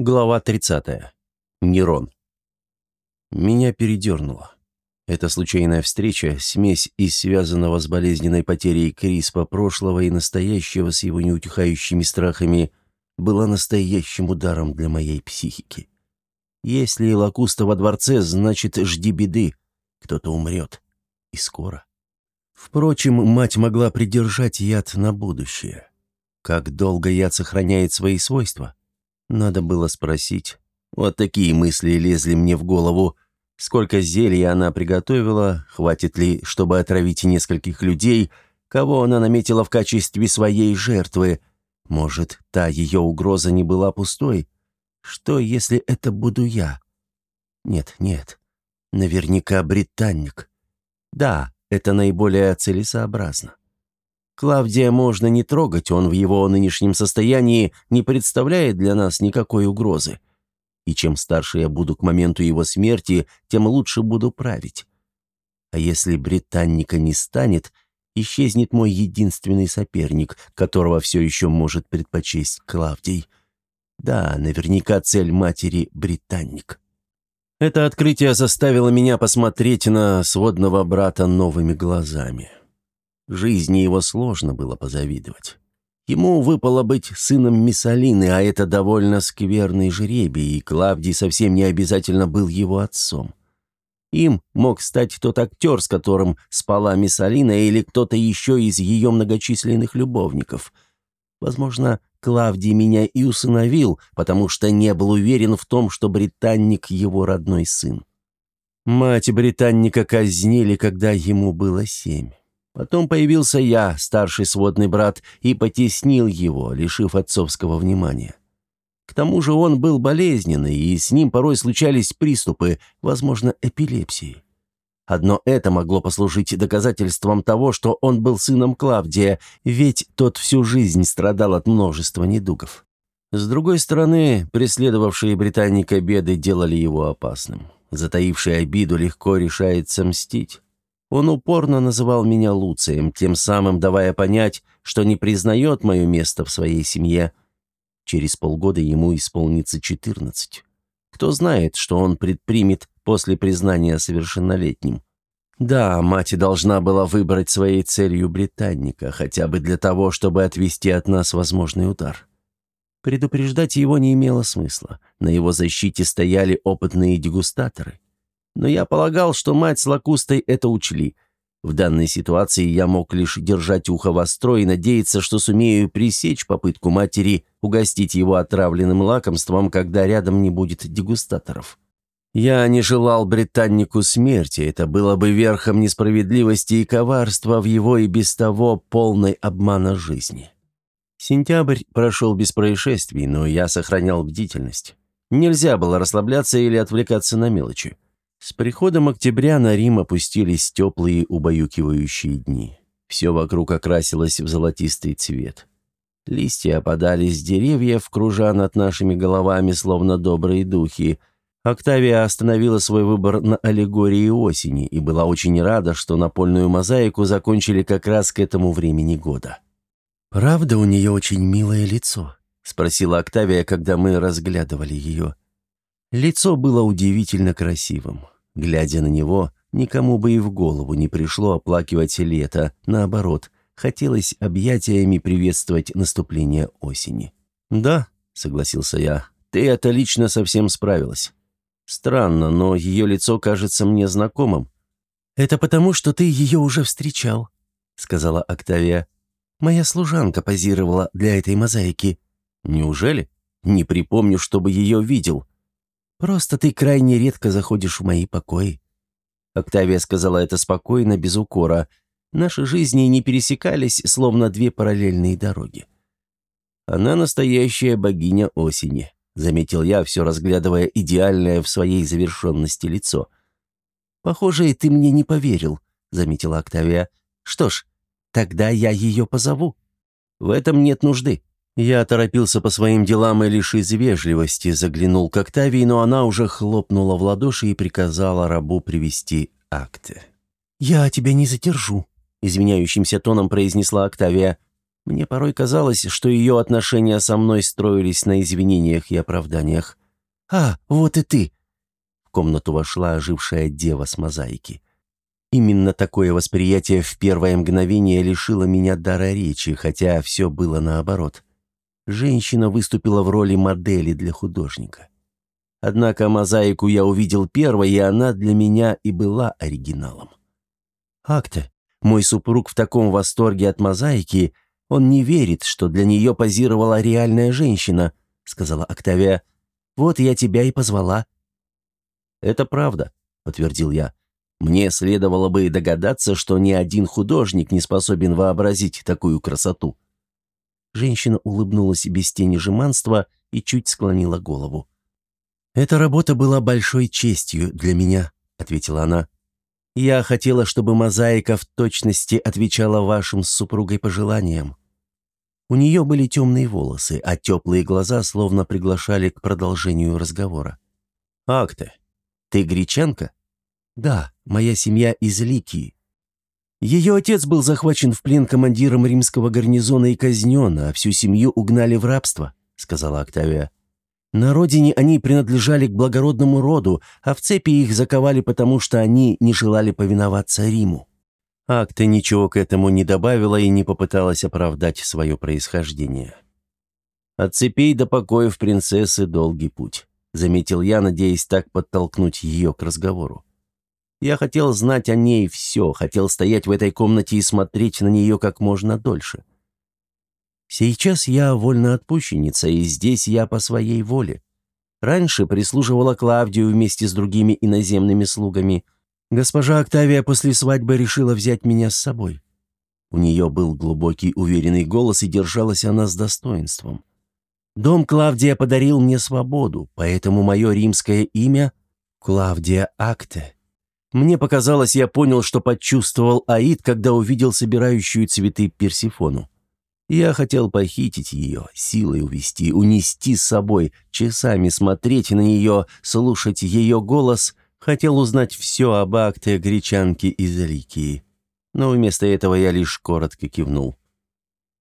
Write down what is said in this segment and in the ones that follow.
Глава 30. Нерон. Меня передернуло. Эта случайная встреча, смесь из связанного с болезненной потерей Криспа прошлого и настоящего с его неутихающими страхами, была настоящим ударом для моей психики. Если Лакуста во дворце, значит, жди беды. Кто-то умрет. И скоро. Впрочем, мать могла придержать яд на будущее. Как долго яд сохраняет свои свойства? Надо было спросить. Вот такие мысли лезли мне в голову. Сколько зелья она приготовила, хватит ли, чтобы отравить нескольких людей, кого она наметила в качестве своей жертвы. Может, та ее угроза не была пустой? Что, если это буду я? Нет, нет. Наверняка британник. Да, это наиболее целесообразно. Клавдия можно не трогать, он в его нынешнем состоянии не представляет для нас никакой угрозы. И чем старше я буду к моменту его смерти, тем лучше буду править. А если британника не станет, исчезнет мой единственный соперник, которого все еще может предпочесть Клавдий. Да, наверняка цель матери — британник. Это открытие заставило меня посмотреть на сводного брата новыми глазами. Жизни его сложно было позавидовать. Ему выпало быть сыном Миссалины, а это довольно скверный жребий, и Клавдий совсем не обязательно был его отцом. Им мог стать тот актер, с которым спала Миссалина, или кто-то еще из ее многочисленных любовников. Возможно, Клавдий меня и усыновил, потому что не был уверен в том, что британник его родной сын. Мать британника казнили, когда ему было семь. Потом появился я, старший сводный брат, и потеснил его, лишив отцовского внимания. К тому же он был болезненный, и с ним порой случались приступы, возможно, эпилепсии. Одно это могло послужить доказательством того, что он был сыном Клавдия, ведь тот всю жизнь страдал от множества недугов. С другой стороны, преследовавшие британника беды делали его опасным. Затаивший обиду легко решается мстить. Он упорно называл меня Луцием, тем самым давая понять, что не признает мое место в своей семье. Через полгода ему исполнится 14. Кто знает, что он предпримет после признания совершеннолетним. Да, мать должна была выбрать своей целью британника, хотя бы для того, чтобы отвести от нас возможный удар. Предупреждать его не имело смысла. На его защите стояли опытные дегустаторы но я полагал, что мать с Лакустой это учли. В данной ситуации я мог лишь держать ухо востро и надеяться, что сумею пресечь попытку матери угостить его отравленным лакомством, когда рядом не будет дегустаторов. Я не желал британнику смерти, это было бы верхом несправедливости и коварства в его и без того полной обмана жизни. Сентябрь прошел без происшествий, но я сохранял бдительность. Нельзя было расслабляться или отвлекаться на мелочи. С приходом октября на Рим опустились теплые убаюкивающие дни. Все вокруг окрасилось в золотистый цвет. Листья опадали с деревьев, кружа над нашими головами, словно добрые духи. Октавия остановила свой выбор на аллегории осени и была очень рада, что напольную мозаику закончили как раз к этому времени года. «Правда, у нее очень милое лицо?» — спросила Октавия, когда мы разглядывали ее. Лицо было удивительно красивым. Глядя на него, никому бы и в голову не пришло оплакивать лето, наоборот, хотелось объятиями приветствовать наступление осени. «Да», — согласился я, — «ты это лично совсем справилась. Странно, но ее лицо кажется мне знакомым». «Это потому, что ты ее уже встречал», — сказала Октавия. «Моя служанка позировала для этой мозаики». «Неужели? Не припомню, чтобы ее видел». Просто ты крайне редко заходишь в мои покои». Октавия сказала это спокойно, без укора. Наши жизни не пересекались, словно две параллельные дороги. «Она настоящая богиня осени», — заметил я, все разглядывая идеальное в своей завершенности лицо. «Похоже, ты мне не поверил», — заметила Октавия. «Что ж, тогда я ее позову». «В этом нет нужды», я торопился по своим делам и лишь из вежливости заглянул к Октавии, но она уже хлопнула в ладоши и приказала рабу привести акты. «Я тебя не задержу», — извиняющимся тоном произнесла Октавия. Мне порой казалось, что ее отношения со мной строились на извинениях и оправданиях. «А, вот и ты!» В комнату вошла ожившая дева с мозаики. Именно такое восприятие в первое мгновение лишило меня дара речи, хотя все было наоборот. Женщина выступила в роли модели для художника. Однако мозаику я увидел первой, и она для меня и была оригиналом. Акте, мой супруг в таком восторге от мозаики, он не верит, что для нее позировала реальная женщина, сказала Октавия. Вот я тебя и позвала. Это правда, подтвердил я. Мне следовало бы догадаться, что ни один художник не способен вообразить такую красоту. Женщина улыбнулась без тени жеманства и чуть склонила голову. «Эта работа была большой честью для меня», — ответила она. «Я хотела, чтобы мозаика в точности отвечала вашим с супругой пожеланиям». У нее были темные волосы, а теплые глаза словно приглашали к продолжению разговора. «Акте, ты гречанка?» «Да, моя семья из Ликии». Ее отец был захвачен в плен командиром римского гарнизона и казнен, а всю семью угнали в рабство», — сказала Октавия. «На родине они принадлежали к благородному роду, а в цепи их заковали потому, что они не желали повиноваться Риму». Акта ничего к этому не добавила и не попыталась оправдать свое происхождение. «От цепей до покоев принцессы долгий путь», — заметил я, надеясь так подтолкнуть ее к разговору. Я хотел знать о ней все, хотел стоять в этой комнате и смотреть на нее как можно дольше. Сейчас я вольноотпущенница, и здесь я по своей воле. Раньше прислуживала Клавдию вместе с другими иноземными слугами. Госпожа Октавия после свадьбы решила взять меня с собой. У нее был глубокий уверенный голос, и держалась она с достоинством. Дом Клавдия подарил мне свободу, поэтому мое римское имя — Клавдия Акте. Мне показалось, я понял, что почувствовал Аид, когда увидел собирающую цветы Персифону. Я хотел похитить ее, силой увести, унести с собой, часами смотреть на нее, слушать ее голос, хотел узнать все об акте гречанки из Ликии. Но вместо этого я лишь коротко кивнул.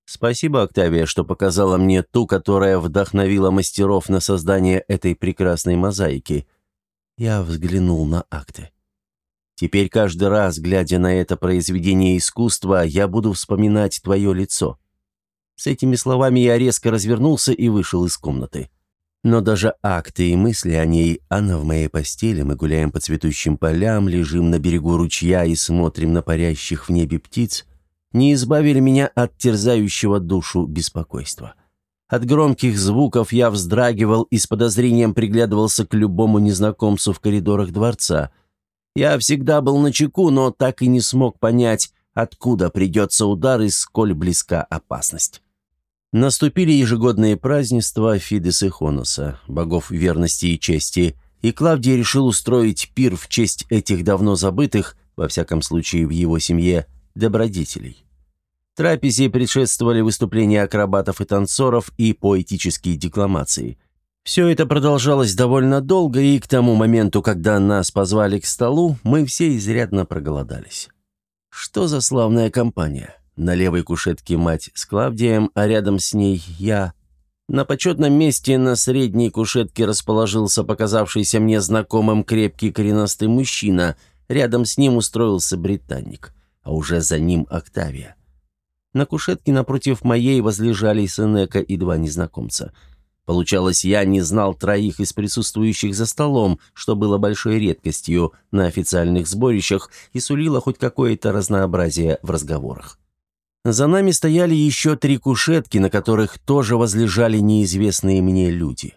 Спасибо, Октавия, что показала мне ту, которая вдохновила мастеров на создание этой прекрасной мозаики. Я взглянул на акты. Теперь каждый раз, глядя на это произведение искусства, я буду вспоминать твое лицо». С этими словами я резко развернулся и вышел из комнаты. Но даже акты и мысли о ней, она в моей постели, мы гуляем по цветущим полям, лежим на берегу ручья и смотрим на парящих в небе птиц, не избавили меня от терзающего душу беспокойства. От громких звуков я вздрагивал и с подозрением приглядывался к любому незнакомцу в коридорах дворца – я всегда был на чеку, но так и не смог понять, откуда придется удар и сколь близка опасность. Наступили ежегодные празднества Фидес и Хонуса, богов верности и чести, и Клавдий решил устроить пир в честь этих давно забытых, во всяком случае в его семье, добродетелей. Трапезе предшествовали выступления акробатов и танцоров и поэтические декламации – все это продолжалось довольно долго, и к тому моменту, когда нас позвали к столу, мы все изрядно проголодались. Что за славная компания? На левой кушетке мать с Клавдием, а рядом с ней я. На почетном месте на средней кушетке расположился показавшийся мне знакомым крепкий коренастый мужчина. Рядом с ним устроился британник, а уже за ним Октавия. На кушетке напротив моей возлежали Сенека и два незнакомца – Получалось, я не знал троих из присутствующих за столом, что было большой редкостью на официальных сборищах и сулило хоть какое-то разнообразие в разговорах. За нами стояли еще три кушетки, на которых тоже возлежали неизвестные мне люди.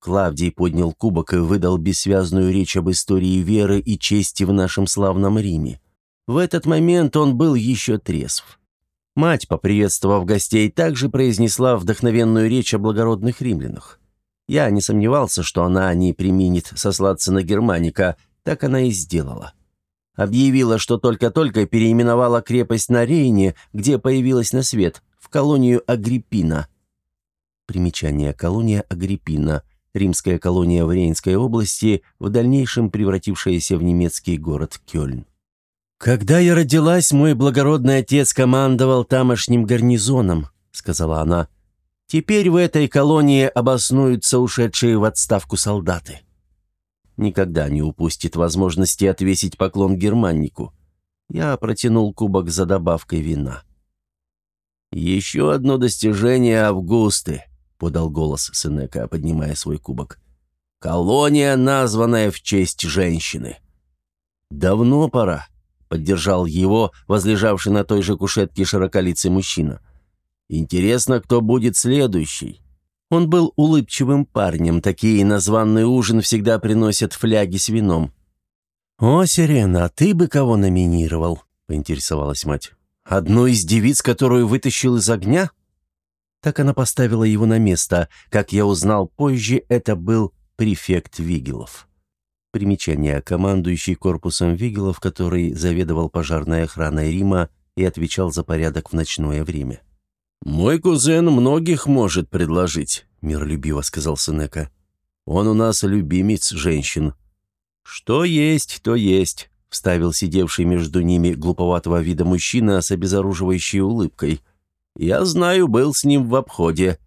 Клавдий поднял кубок и выдал бессвязную речь об истории веры и чести в нашем славном Риме. В этот момент он был еще трезв. Мать, поприветствовав гостей, также произнесла вдохновенную речь о благородных римлянах. Я не сомневался, что она не применит сослаться на Германика, так она и сделала. Объявила, что только-только переименовала крепость на Рейне, где появилась на свет, в колонию Агриппина. Примечание «Колония Агриппина» – римская колония в Рейнской области, в дальнейшем превратившаяся в немецкий город Кёльн. «Когда я родилась, мой благородный отец командовал тамошним гарнизоном», — сказала она. «Теперь в этой колонии обоснуются ушедшие в отставку солдаты. Никогда не упустит возможности отвесить поклон германнику. Я протянул кубок за добавкой вина. «Еще одно достижение Августы», — подал голос Сенека, поднимая свой кубок. «Колония, названная в честь женщины». «Давно пора», — поддержал его возлежавший на той же кушетке широколицый мужчина. «Интересно, кто будет следующий?» Он был улыбчивым парнем, такие на званный ужин всегда приносят фляги с вином. «О, Сирена, а ты бы кого номинировал?» — поинтересовалась мать. «Одну из девиц, которую вытащил из огня?» Так она поставила его на место. Как я узнал позже, это был префект Вигелов. Примечание. Командующий корпусом Вигелов, который заведовал пожарной охраной Рима и отвечал за порядок в ночное время. «Мой кузен многих может предложить», — миролюбиво сказал Сенека. «Он у нас любимец женщин». «Что есть, то есть», — вставил сидевший между ними глуповатого вида мужчина с обезоруживающей улыбкой. «Я знаю, был с ним в обходе».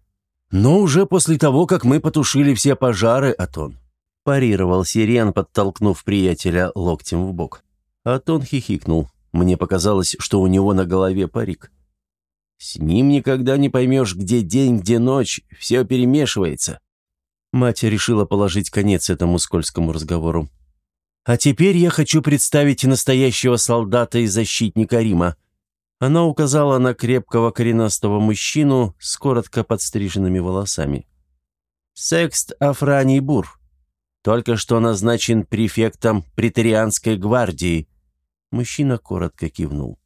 «Но уже после того, как мы потушили все пожары, Атон», — парировал Сирен, подтолкнув приятеля локтем в бок. Атон хихикнул. Мне показалось, что у него на голове парик. С ним никогда не поймешь, где день, где ночь, все перемешивается». Мать решила положить конец этому скользкому разговору. «А теперь я хочу представить настоящего солдата и защитника Рима». Она указала на крепкого коренастого мужчину с коротко подстриженными волосами. «Секст Афраний Бур. Только что назначен префектом претерианской гвардии». Мужчина коротко кивнул.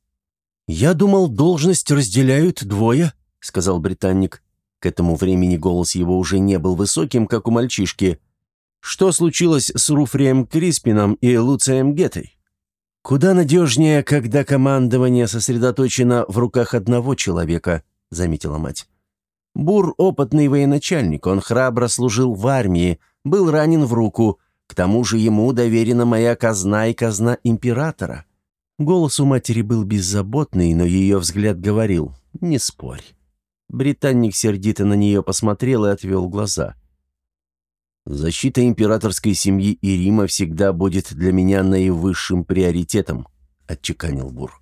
«Я думал, должность разделяют двое», — сказал британник. К этому времени голос его уже не был высоким, как у мальчишки. «Что случилось с Руфрием Криспином и Луцием Гетой?» «Куда надежнее, когда командование сосредоточено в руках одного человека», — заметила мать. «Бур — опытный военачальник, он храбро служил в армии, был ранен в руку, к тому же ему доверена моя казна и казна императора». Голос у матери был беззаботный, но ее взгляд говорил «не спорь». Британник сердито на нее посмотрел и отвел глаза. «Защита императорской семьи и Рима всегда будет для меня наивысшим приоритетом», — отчеканил Бур.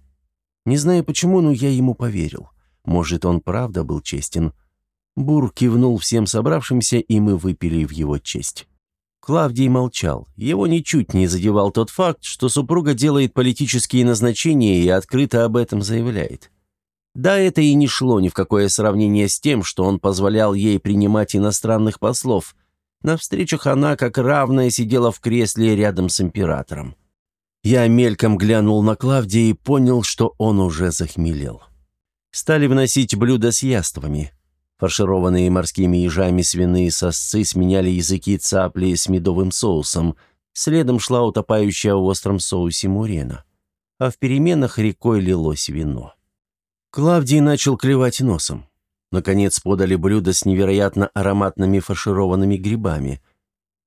Не знаю почему, но я ему поверил. Может, он правда был честен. Бур кивнул всем собравшимся, и мы выпили в его честь. Клавдий молчал. Его ничуть не задевал тот факт, что супруга делает политические назначения и открыто об этом заявляет. Да, это и не шло ни в какое сравнение с тем, что он позволял ей принимать иностранных послов. На встречах она, как равная, сидела в кресле рядом с императором. Я мельком глянул на Клавдия и понял, что он уже захмелел. Стали вносить блюда с яствами. Фаршированные морскими ежами свиные сосцы сменяли языки цапли с медовым соусом. Следом шла утопающая в остром соусе мурена. А в переменах рекой лилось вино. Клавдий начал клевать носом. Наконец подали блюдо с невероятно ароматными фаршированными грибами.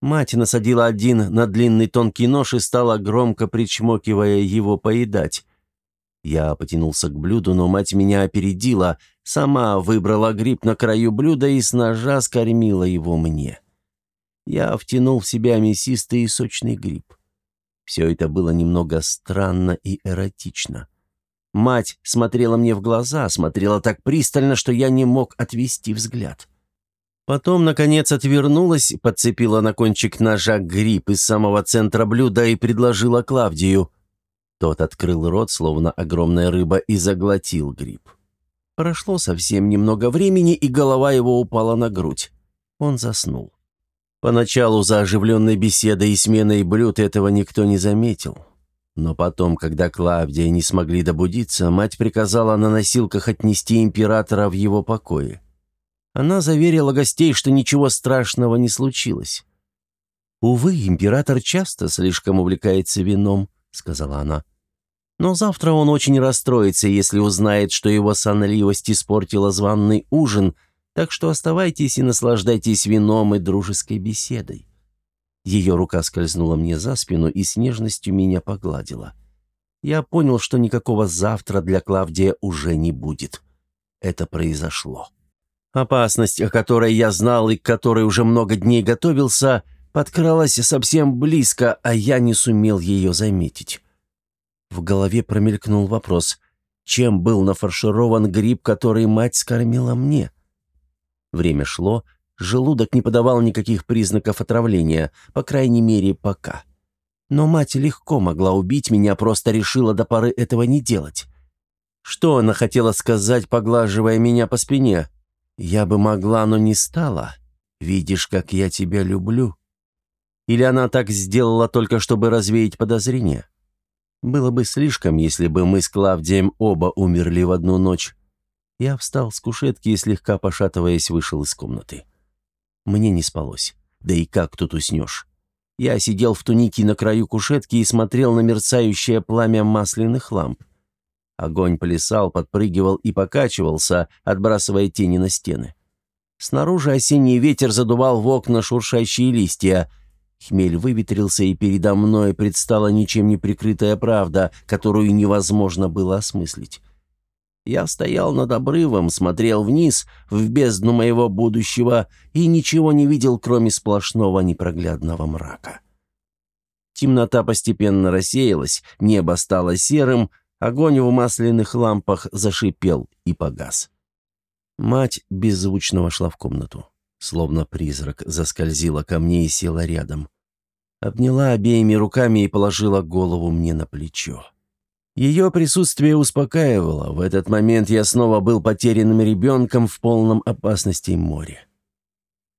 Мать насадила один на длинный тонкий нож и стала, громко причмокивая, его поедать. Я потянулся к блюду, но мать меня опередила, сама выбрала гриб на краю блюда и с ножа скормила его мне. Я втянул в себя мясистый и сочный гриб. Все это было немного странно и эротично. Мать смотрела мне в глаза, смотрела так пристально, что я не мог отвести взгляд. Потом, наконец, отвернулась, подцепила на кончик ножа гриб из самого центра блюда и предложила Клавдию. Тот открыл рот, словно огромная рыба, и заглотил гриб. Прошло совсем немного времени, и голова его упала на грудь. Он заснул. Поначалу за оживленной беседой и сменой блюд этого никто не заметил. Но потом, когда Клавдия не смогли добудиться, мать приказала на носилках отнести императора в его покое. Она заверила гостей, что ничего страшного не случилось. Увы, император часто слишком увлекается вином, сказала она. «Но завтра он очень расстроится, если узнает, что его сонливость испортила званный ужин, так что оставайтесь и наслаждайтесь вином и дружеской беседой». Ее рука скользнула мне за спину и с нежностью меня погладила. Я понял, что никакого завтра для Клавдия уже не будет. Это произошло. Опасность, о которой я знал и к которой уже много дней готовился, подкралась совсем близко, а я не сумел ее заметить. В голове промелькнул вопрос, чем был нафарширован гриб, который мать скормила мне? Время шло, желудок не подавал никаких признаков отравления, по крайней мере, пока. Но мать легко могла убить меня, просто решила до поры этого не делать. Что она хотела сказать, поглаживая меня по спине? Я бы могла, но не стала. Видишь, как я тебя люблю. Или она так сделала только, чтобы развеять подозрения? Было бы слишком, если бы мы с Клавдием оба умерли в одну ночь. Я встал с кушетки и, слегка пошатываясь, вышел из комнаты. Мне не спалось. Да и как тут уснешь? Я сидел в тунике на краю кушетки и смотрел на мерцающее пламя масляных ламп. Огонь плясал, подпрыгивал и покачивался, отбрасывая тени на стены. Снаружи осенний ветер задувал в окна шуршащие листья. Хмель выветрился, и передо мной предстала ничем не прикрытая правда, которую невозможно было осмыслить. Я стоял над обрывом, смотрел вниз, в бездну моего будущего, и ничего не видел, кроме сплошного непроглядного мрака. Темнота постепенно рассеялась, небо стало серым, Огонь в масляных лампах зашипел и погас. Мать беззвучно вошла в комнату. Словно призрак заскользила ко мне и села рядом. Обняла обеими руками и положила голову мне на плечо. Ее присутствие успокаивало. В этот момент я снова был потерянным ребенком в полном опасности море.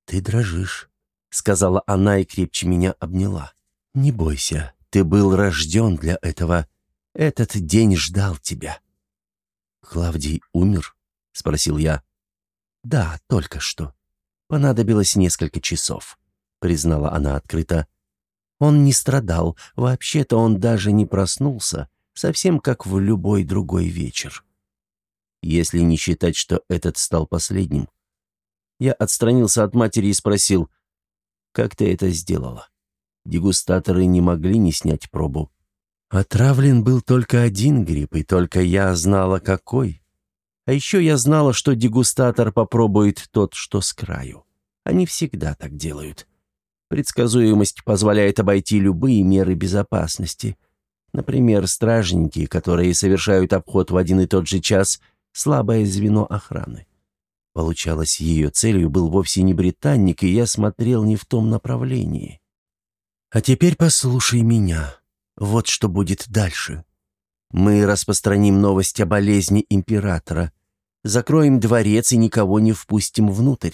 «Ты дрожишь», — сказала она и крепче меня обняла. «Не бойся, ты был рожден для этого. Этот день ждал тебя». «Клавдий умер?» — спросил я. «Да, только что. Понадобилось несколько часов», — признала она открыто. «Он не страдал, вообще-то он даже не проснулся, совсем как в любой другой вечер. Если не считать, что этот стал последним». Я отстранился от матери и спросил, «Как ты это сделала?» Дегустаторы не могли не снять пробу. Отравлен был только один гриб, и только я знала, какой. А еще я знала, что дегустатор попробует тот, что с краю. Они всегда так делают. Предсказуемость позволяет обойти любые меры безопасности. Например, стражники, которые совершают обход в один и тот же час, слабое звено охраны. Получалось, ее целью был вовсе не британник, и я смотрел не в том направлении. «А теперь послушай меня», вот что будет дальше. Мы распространим новость о болезни императора. Закроем дворец и никого не впустим внутрь.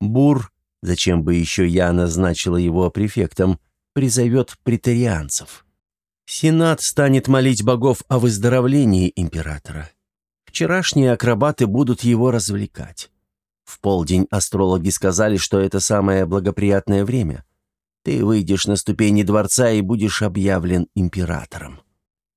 Бур, зачем бы еще я назначила его префектом, призовет претарианцев. Сенат станет молить богов о выздоровлении императора. Вчерашние акробаты будут его развлекать. В полдень астрологи сказали, что это самое благоприятное время. Ты выйдешь на ступени дворца и будешь объявлен императором.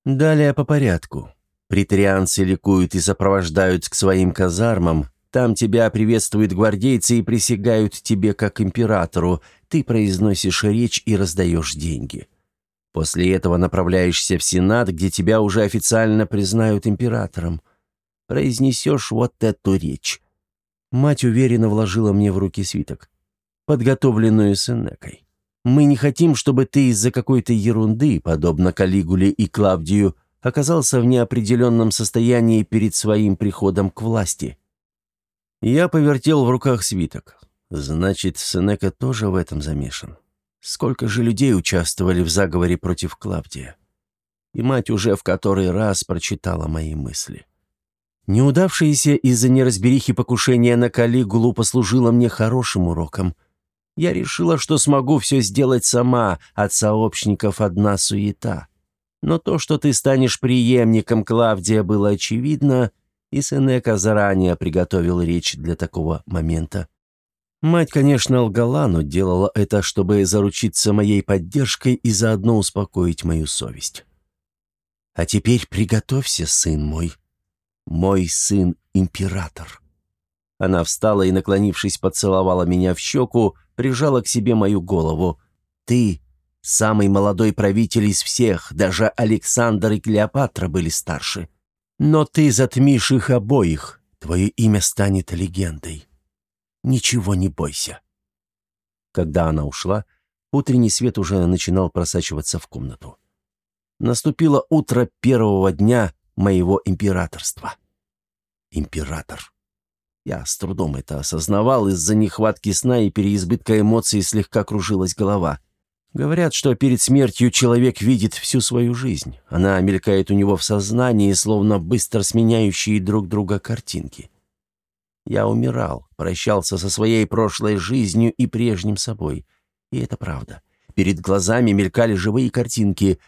Далее по порядку. Притарианцы ликуют и сопровождают к своим казармам. Там тебя приветствуют гвардейцы и присягают тебе как императору. Ты произносишь речь и раздаешь деньги. После этого направляешься в Сенат, где тебя уже официально признают императором. Произнесешь вот эту речь. Мать уверенно вложила мне в руки свиток, подготовленную Сенекой. Мы не хотим, чтобы ты из-за какой-то ерунды, подобно Калигуле и Клавдию, оказался в неопределенном состоянии перед своим приходом к власти». Я повертел в руках свиток. Значит, Сенека тоже в этом замешан. Сколько же людей участвовали в заговоре против Клавдия? И мать уже в который раз прочитала мои мысли. Неудавшееся из-за неразберихи покушение на Калигулу послужило мне хорошим уроком — я решила, что смогу все сделать сама, от сообщников одна суета. Но то, что ты станешь преемником Клавдия, было очевидно, и Сенека заранее приготовил речь для такого момента. Мать, конечно, лгала, но делала это, чтобы заручиться моей поддержкой и заодно успокоить мою совесть. «А теперь приготовься, сын мой. Мой сын-император». Она встала и, наклонившись, поцеловала меня в щеку, прижала к себе мою голову. «Ты Самый молодой правитель из всех, даже Александр и Клеопатра были старше. Но ты затмишь их обоих, твое имя станет легендой. Ничего не бойся». Когда она ушла, утренний свет уже начинал просачиваться в комнату. Наступило утро первого дня моего императорства. Император. Я с трудом это осознавал, из-за нехватки сна и переизбытка эмоций слегка кружилась голова. Говорят, что перед смертью человек видит всю свою жизнь. Она мелькает у него в сознании, словно быстро сменяющие друг друга картинки. Я умирал, прощался со своей прошлой жизнью и прежним собой. И это правда. Перед глазами мелькали живые картинки.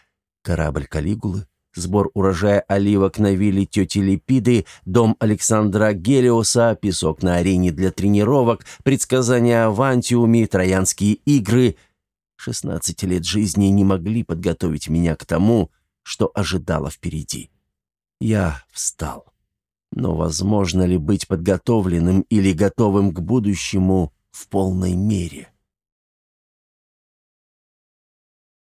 Корабль Калигулы, сбор урожая оливок на вилле тети Липиды, дом Александра Гелиоса, песок на арене для тренировок, предсказания о Вантиуме, троянские игры. Шестнадцать лет жизни не могли подготовить меня к тому, что ожидало впереди. Я встал. Но возможно ли быть подготовленным или готовым к будущему в полной мере?